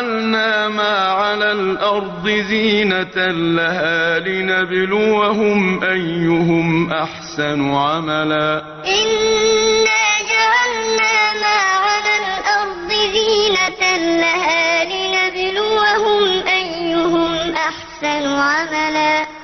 جعلنا ما على الأرض زينة لها لنبلوهم أيهم أحسن عملا. إنا جعلنا ما على الأرض زينة لها لنبلوهم أيهم أحسن عملا.